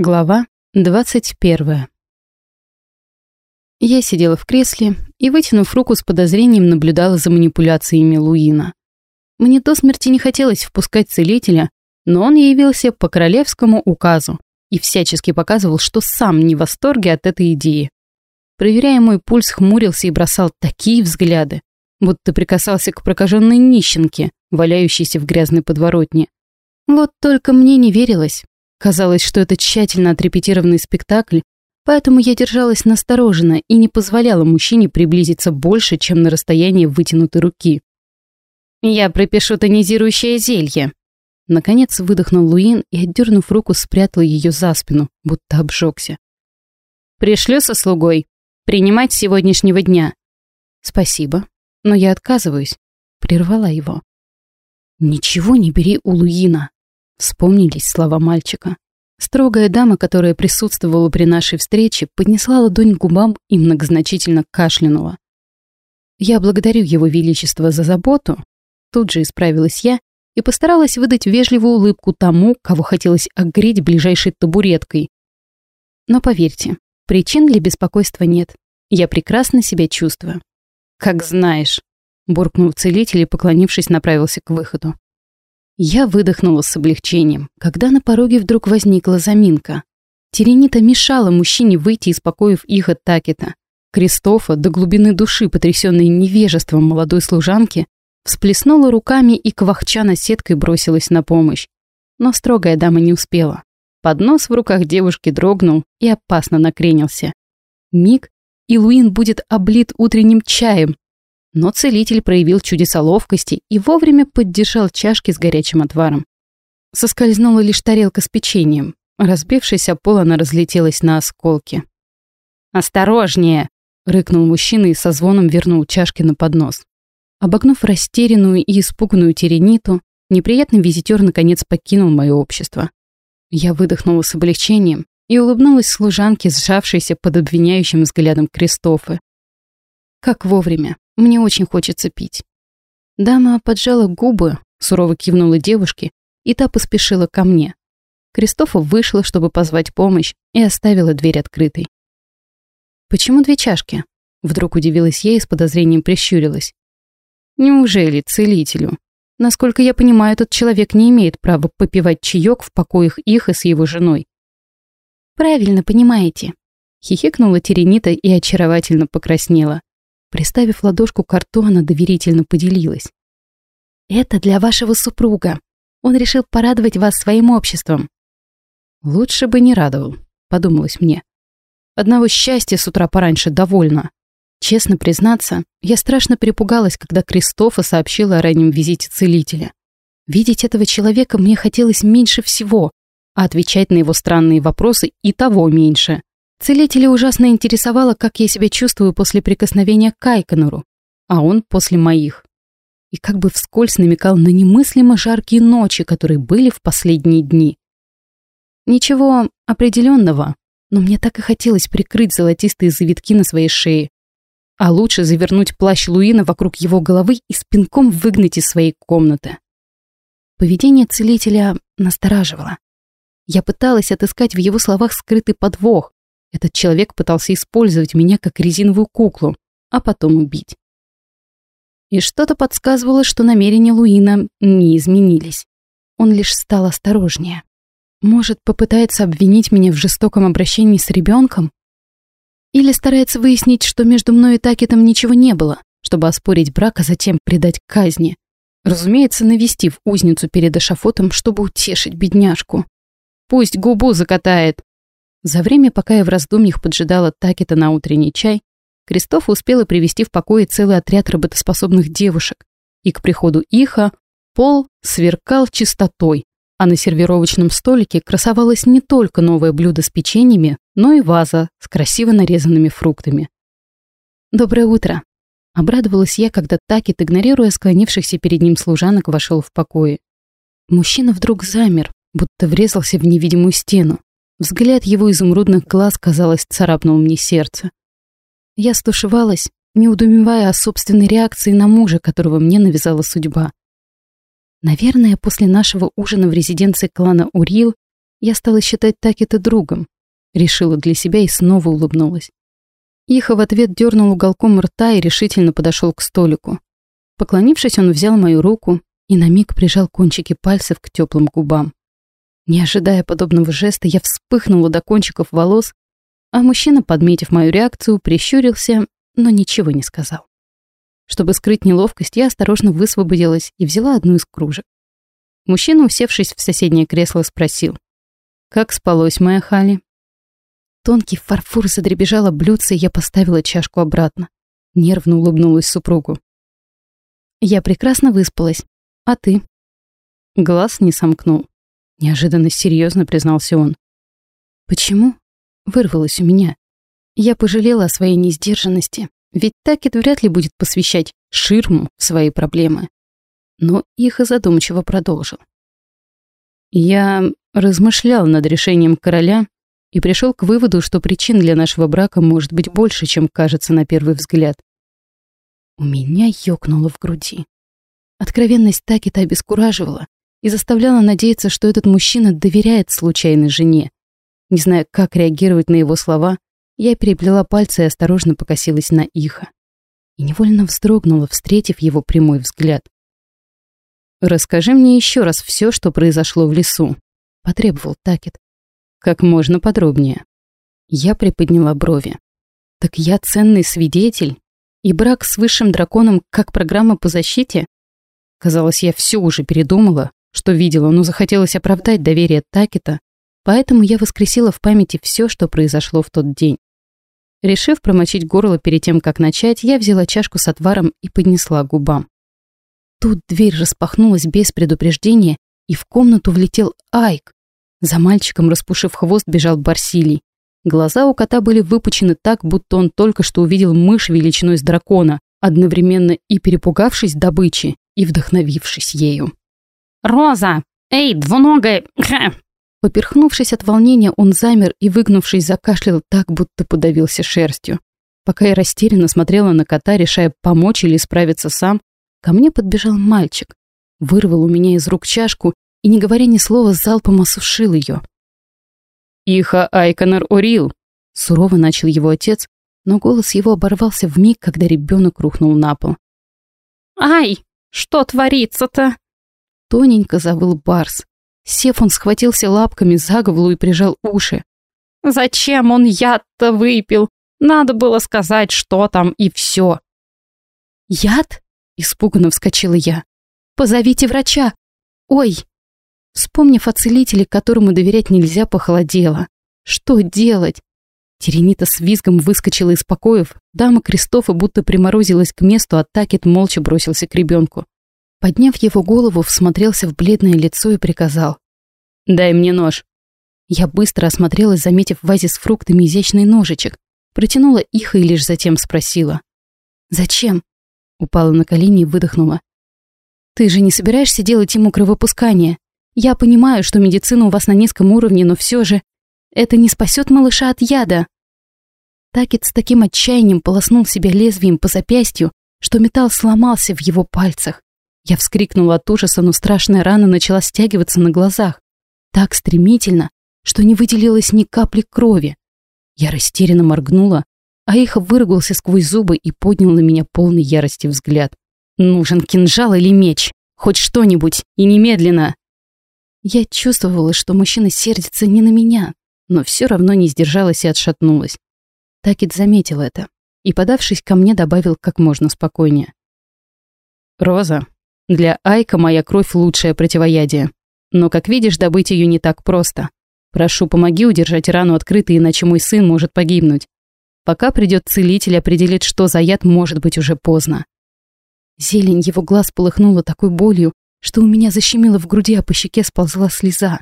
Глава 21. Я сидела в кресле и, вытянув руку с подозрением, наблюдала за манипуляциями Луина. Мне до смерти не хотелось впускать целителя, но он явился по королевскому указу и всячески показывал, что сам не в восторге от этой идеи. Проверяя мой пульс, хмурился и бросал такие взгляды, будто прикасался к прокаженной нищенке, валяющейся в грязной подворотне. Вот только мне не верилось, Казалось, что это тщательно отрепетированный спектакль, поэтому я держалась настороженно и не позволяла мужчине приблизиться больше, чем на расстояние вытянутой руки. «Я пропишу тонизирующее зелье», Наконец выдохнул Луин и, отдернув руку, спрятал ее за спину, будто обжегся. «Пришлю со слугой. Принимать с сегодняшнего дня». «Спасибо, но я отказываюсь», — прервала его. «Ничего не бери у Луина», Вспомнились слова мальчика. Строгая дама, которая присутствовала при нашей встрече, поднесла ладонь к губам и многозначительно кашлянула. «Я благодарю его величество за заботу», тут же исправилась я и постаралась выдать вежливую улыбку тому, кого хотелось огреть ближайшей табуреткой. Но поверьте, причин для беспокойства нет. Я прекрасно себя чувствую. «Как знаешь», — буркнул целитель и, поклонившись, направился к выходу. Я выдохнула с облегчением, когда на пороге вдруг возникла заминка. Теренита мешала мужчине выйти из покоев их от Такета. Кристофа, до глубины души потрясенной невежеством молодой служанки, всплеснула руками и квахча сеткой бросилась на помощь. Но строгая дама не успела. Поднос в руках девушки дрогнул и опасно накренился. Миг, и Луин будет облит утренним чаем, но целитель проявил чудеса ловкости и вовремя поддержал чашки с горячим отваром. Соскользнула лишь тарелка с печеньем. Разбившись о пол, она разлетелась на осколки. «Осторожнее!» — рыкнул мужчина и со звоном вернул чашки на поднос. Обогнув растерянную и испуганную Терениту, неприятный визитер наконец покинул мое общество. Я выдохнула с облегчением и улыбнулась служанке, сжавшейся под обвиняющим взглядом Кристофы. Как вовремя. Мне очень хочется пить. Дама поджала губы, сурово кивнула девушке, и та поспешила ко мне. Кристофа вышла, чтобы позвать помощь, и оставила дверь открытой. «Почему две чашки?» Вдруг удивилась я и с подозрением прищурилась. «Неужели целителю? Насколько я понимаю, этот человек не имеет права попивать чаек в покоях их и с его женой». «Правильно понимаете», — хихикнула Теренита и очаровательно покраснела. Приставив ладошку к рту, она доверительно поделилась. «Это для вашего супруга. Он решил порадовать вас своим обществом». «Лучше бы не радовал», — подумалось мне. Одного счастья с утра пораньше довольно. Честно признаться, я страшно перепугалась, когда Кристофа сообщила о раннем визите целителя. Видеть этого человека мне хотелось меньше всего, а отвечать на его странные вопросы и того меньше. Целителя ужасно интересовало, как я себя чувствую после прикосновения к Кайконору, а он после моих. И как бы вскользь намекал на немыслимо жаркие ночи, которые были в последние дни. Ничего определенного, но мне так и хотелось прикрыть золотистые завитки на своей шее. А лучше завернуть плащ Луина вокруг его головы и спинком выгнать из своей комнаты. Поведение целителя настораживало. Я пыталась отыскать в его словах скрытый подвох, этот человек пытался использовать меня как резиновую куклу, а потом убить. И что-то подсказывало, что намерения Луина не изменились. Он лишь стал осторожнее. Может, попытается обвинить меня в жестоком обращении с ребенком? Или старается выяснить, что между мной и Такетом ничего не было, чтобы оспорить брак, а затем предать казни. Разумеется, навестив узницу перед эшафотом, чтобы утешить бедняжку. Пусть губу закатает, за время, пока я в раздумьях поджидала Такета на утренний чай, Кристоф успела привести в покое целый отряд работоспособных девушек, и к приходу Иха пол сверкал чистотой, а на сервировочном столике красовалось не только новое блюдо с печеньями, но и ваза с красиво нарезанными фруктами. «Доброе утро!» Обрадовалась я, когда Такет, игнорируя склонившихся перед ним служанок, вошел в покое. Мужчина вдруг замер, будто врезался в невидимую стену. Взгляд его изумрудных глаз, казалось, царапнул мне сердце. Я стушевалась, не удумевая о собственной реакции на мужа, которого мне навязала судьба. Наверное, после нашего ужина в резиденции клана Урил Я стала считать Такета другом. Решила для себя и снова улыбнулась. Иха в ответ дернул уголком рта и решительно подошел к столику. Поклонившись, он взял мою руку и на миг прижал кончики пальцев к теплым губам. Не ожидая подобного жеста, я вспыхнула до кончиков волос, а мужчина, подметив мою реакцию, прищурился, но ничего не сказал. Чтобы скрыть неловкость, я осторожно высвободилась и взяла одну из кружек. Мужчина, усевшись в соседнее кресло, спросил. «Как спалось, моя Хали?» Тонкий фарфор задребежал об блюдце, и я поставила чашку обратно. Нервно улыбнулась супругу. «Я прекрасно выспалась. А ты?» Глаз не сомкнул. Неожиданно серьезно признался он. «Почему?» Вырвалось у меня. Я пожалела о своей несдержанности, ведь Такет вряд ли будет посвящать ширму свои проблемы. Но их и задумчиво продолжил. Я размышлял над решением короля и пришел к выводу, что причин для нашего брака может быть больше, чем кажется на первый взгляд. У меня ёкнуло в груди. Откровенность Такета обескураживала и заставляла надеяться, что этот мужчина доверяет случайной жене. Не зная, как реагировать на его слова, я переплела пальцы и осторожно покосилась на Иха. И невольно вздрогнула, встретив его прямой взгляд. «Расскажи мне еще раз все, что произошло в лесу», — потребовал Такет. «Как можно подробнее». Я приподняла брови. «Так я ценный свидетель? И брак с высшим драконом как программа по защите?» Казалось, я все уже передумала, что видела, но захотелось оправдать доверие Такета, поэтому я воскресила в памяти все, что произошло в тот день. Решив промочить горло перед тем, как начать, я взяла чашку с отваром и поднесла к губам. Тут дверь распахнулась без предупреждения, и в комнату влетел Айк. За мальчиком, распушив хвост, бежал Барсилий. Глаза у кота были выпучены так, будто он только что увидел мышь величиной с дракона, одновременно и перепугавшись добычи, и вдохновившись ею. «Роза! Эй, двуногая!» Поперхнувшись от волнения, он замер и, выгнувшись, закашлял так, будто подавился шерстью. Пока я растерянно смотрела на кота, решая, помочь или справиться сам, ко мне подбежал мальчик, вырвал у меня из рук чашку и, не говоря ни слова, залпом осушил ее. «Иха Айконор Орил!» — сурово начал его отец, но голос его оборвался в миг, когда ребенок рухнул на пол. «Ай, что творится-то?» Тоненько завыл Барс. Сев, он схватился лапками за голову и прижал уши. «Зачем он яд-то выпил? Надо было сказать, что там, и все». «Яд?» — испуганно вскочила я. «Позовите врача! Ой!» Вспомнив о целителе, которому доверять нельзя, похолодело. «Что делать?» Теренита с визгом выскочила из покоев, дама Кристофа будто приморозилась к месту, а Такет молча бросился к ребенку. Подняв его голову, всмотрелся в бледное лицо и приказал. «Дай мне нож». Я быстро осмотрелась, заметив в вазе с фруктами изящный ножичек. Протянула их и лишь затем спросила. «Зачем?» Упала на колени и выдохнула. «Ты же не собираешься делать ему кровопускание? Я понимаю, что медицина у вас на низком уровне, но все же это не спасет малыша от яда». Такет с таким отчаянием полоснул себя лезвием по запястью, что металл сломался в его пальцах. Я вскрикнула от ужаса, но страшная рана начала стягиваться на глазах. Так стремительно, что не выделилось ни капли крови. Я растерянно моргнула, а Иха выругался сквозь зубы и поднял на меня полный ярости взгляд. «Нужен кинжал или меч? Хоть что-нибудь, и немедленно!» Я чувствовала, что мужчина сердится не на меня, но все равно не сдержалась и отшатнулась. Такит заметил это и, подавшись ко мне, добавил как можно спокойнее. «Роза, для Айка моя кровь лучшее противоядие. Но, как видишь, добыть ее не так просто. Прошу, помоги удержать рану открытой, иначе мой сын может погибнуть. Пока придет целитель, определит, что за яд, может быть уже поздно. Зелень его глаз полыхнула такой болью, что у меня защемило в груди, а по щеке сползла слеза.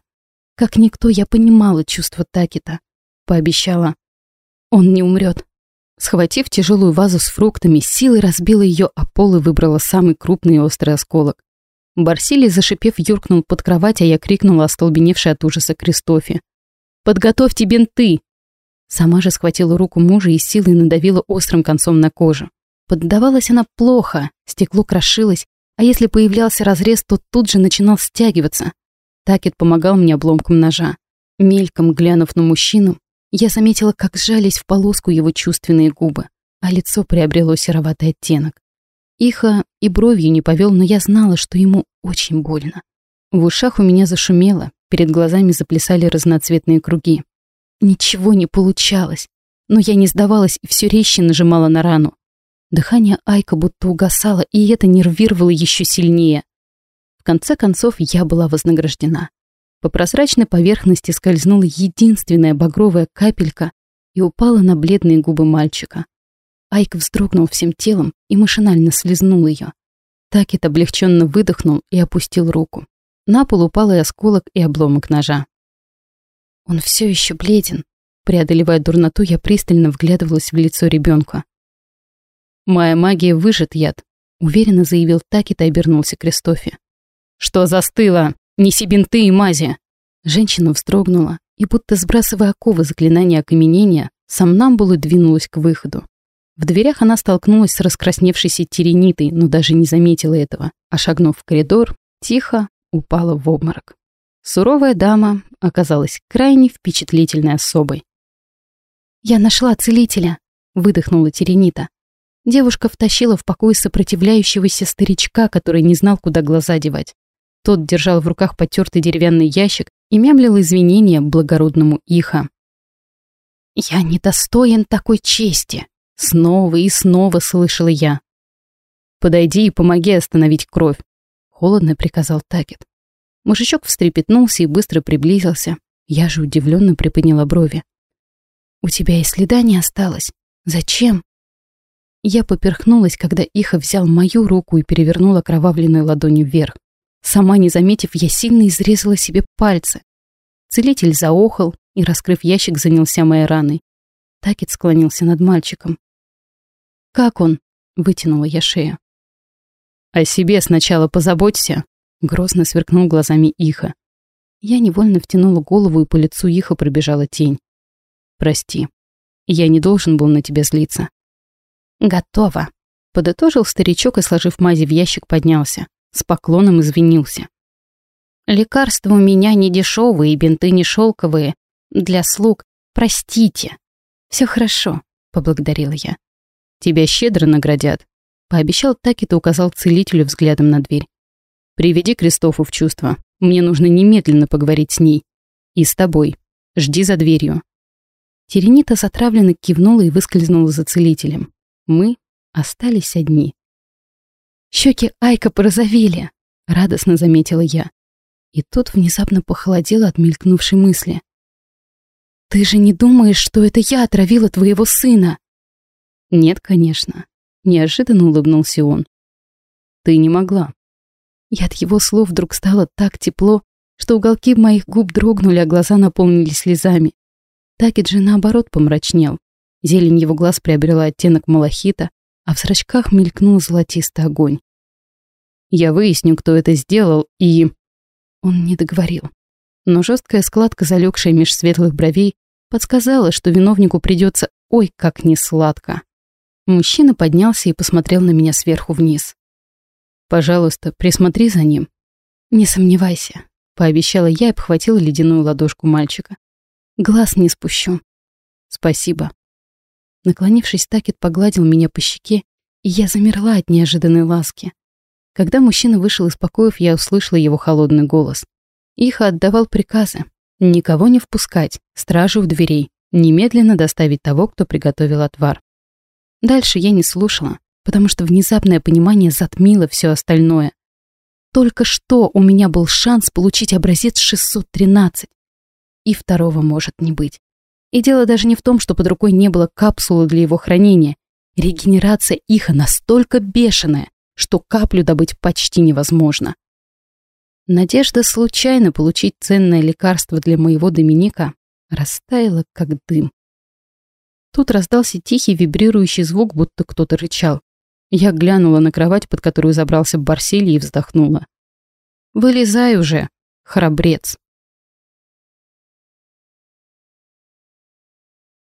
Как никто, я понимала чувство Такита. Пообещала. Он не умрет. Схватив тяжелую вазу с фруктами, силой разбила ее о пол и выбрала самый крупный и острый осколок. Барсилий, зашипев, юркнул под кровать, а я крикнула остолбеневшей от ужаса Кристофе. «Подготовьте бинты!» Сама же схватила руку мужа и силой надавила острым концом на кожу. Поддавалась она плохо, стекло крошилось, а если появлялся разрез, то тут же начинал стягиваться. Такет помогал мне обломком ножа. Мельком глянув на мужчину, я заметила, как сжались в полоску его чувственные губы, а лицо приобрело сероватый оттенок. Иха и бровью не повел, но я знала, что ему очень больно. В ушах у меня зашумело, перед глазами заплясали разноцветные круги. Ничего не получалось, но я не сдавалась и все резче нажимала на рану. Дыхание Айка будто угасало, и это нервировало еще сильнее. В конце концов, я была вознаграждена. По прозрачной поверхности скользнула единственная багровая капелька и упала на бледные губы мальчика. Айк вздрогнул всем телом и машинально слезнул ее. Такет облегченно выдохнул и опустил руку. На пол упал и осколок, и обломок ножа. Он все еще бледен. Преодолевая дурноту, я пристально вглядывалась в лицо ребенка. «Моя магия выжит яд», — уверенно заявил Такет и обернулся к Кристофе. «Что застыло? Неси бинты и мази!» Женщина вздрогнула и, будто сбрасывая оковы заклинания окаменения, сомнамбула двинулась к выходу. В дверях она столкнулась с раскрасневшейся теренитой, но даже не заметила этого, а шагнув в коридор, тихо упала в обморок. Суровая дама оказалась крайне впечатлительной особой. «Я нашла целителя», — выдохнула Теренита. Девушка втащила в покой сопротивляющегося старичка, который не знал, куда глаза девать. Тот держал в руках потертый деревянный ящик и мямлил извинения благородному Иха. «Я недостоин такой чести», — снова и снова слышала я. «Подойди и помоги остановить кровь», — холодно приказал Такет. Мужичок встрепетнулся и быстро приблизился. Я же удивленно приподняла брови. «У тебя и следа не осталось. Зачем?» Я поперхнулась, когда Иха взял мою руку и перевернул окровавленной ладонью вверх. Сама не заметив, я сильно изрезала себе пальцы. Целитель заохал и, раскрыв ящик, занялся моей раной. Такет склонился над мальчиком. «Как он?» — вытянула я шею. «О себе сначала позаботься», — грозно сверкнул глазами Иха. Я невольно втянула голову, и по лицу Иха пробежала тень. «Прости, я не должен был на тебя злиться». «Готово», — подытожил старичок и, сложив мази в ящик, поднялся с поклоном извинился. «Лекарства у меня не дешевые, бинты не шелковые. Для слуг. Простите. Все хорошо», — поблагодарила я. «Тебя щедро наградят», — пообещал Такет и указал целителю взглядом на дверь. «Приведи Кристофу в чувство. Мне нужно немедленно поговорить с ней. И с тобой. Жди за дверью». Теренита затравленно кивнула и выскользнула за целителем. Мы остались одни. Щеки Айка порозовели, радостно заметила я. И тут внезапно похолодело от мелькнувшей мысли. «Ты же не думаешь, что это я отравила твоего сына?» «Нет, конечно», — неожиданно улыбнулся он. «Ты не могла». И от его слов вдруг стало так тепло, что уголки моих губ дрогнули, а глаза наполнились слезами. Такет же наоборот помрачнел. Зелень его глаз приобрела оттенок малахита, а в зрачках мелькнул золотистый огонь. Я выясню, кто это сделал, и... Он не договорил. Но жесткая складка, залегшая меж светлых бровей, подсказала, что виновнику придется ой как несладко. Мужчина поднялся и посмотрел на меня сверху вниз. «Пожалуйста, присмотри за ним». «Не сомневайся», — пообещала я и обхватила ледяную ладошку мальчика. «Глаз не спущу». «Спасибо», Наклонившись, Такет погладил меня по щеке, и я замерла от неожиданной ласки. Когда мужчина вышел из покоев, я услышала его холодный голос. Иха отдавал приказы. Никого не впускать, стражу в дверей, немедленно доставить того, кто приготовил отвар. Дальше я не слушала, потому что внезапное понимание затмило все остальное. Только что у меня был шанс получить образец 613. И второго может не быть. И дело даже не в том, что под рукой не было капсулы для его хранения. Регенерация иха настолько бешеная, что каплю добыть почти невозможно. Надежда случайно получить ценное лекарство для моего Доминика растаяла, как дым. Тут раздался тихий вибрирующий звук, будто кто-то рычал. Я глянула на кровать, под которую забрался Барсилий и вздохнула. «Вылезай уже, храбрец!»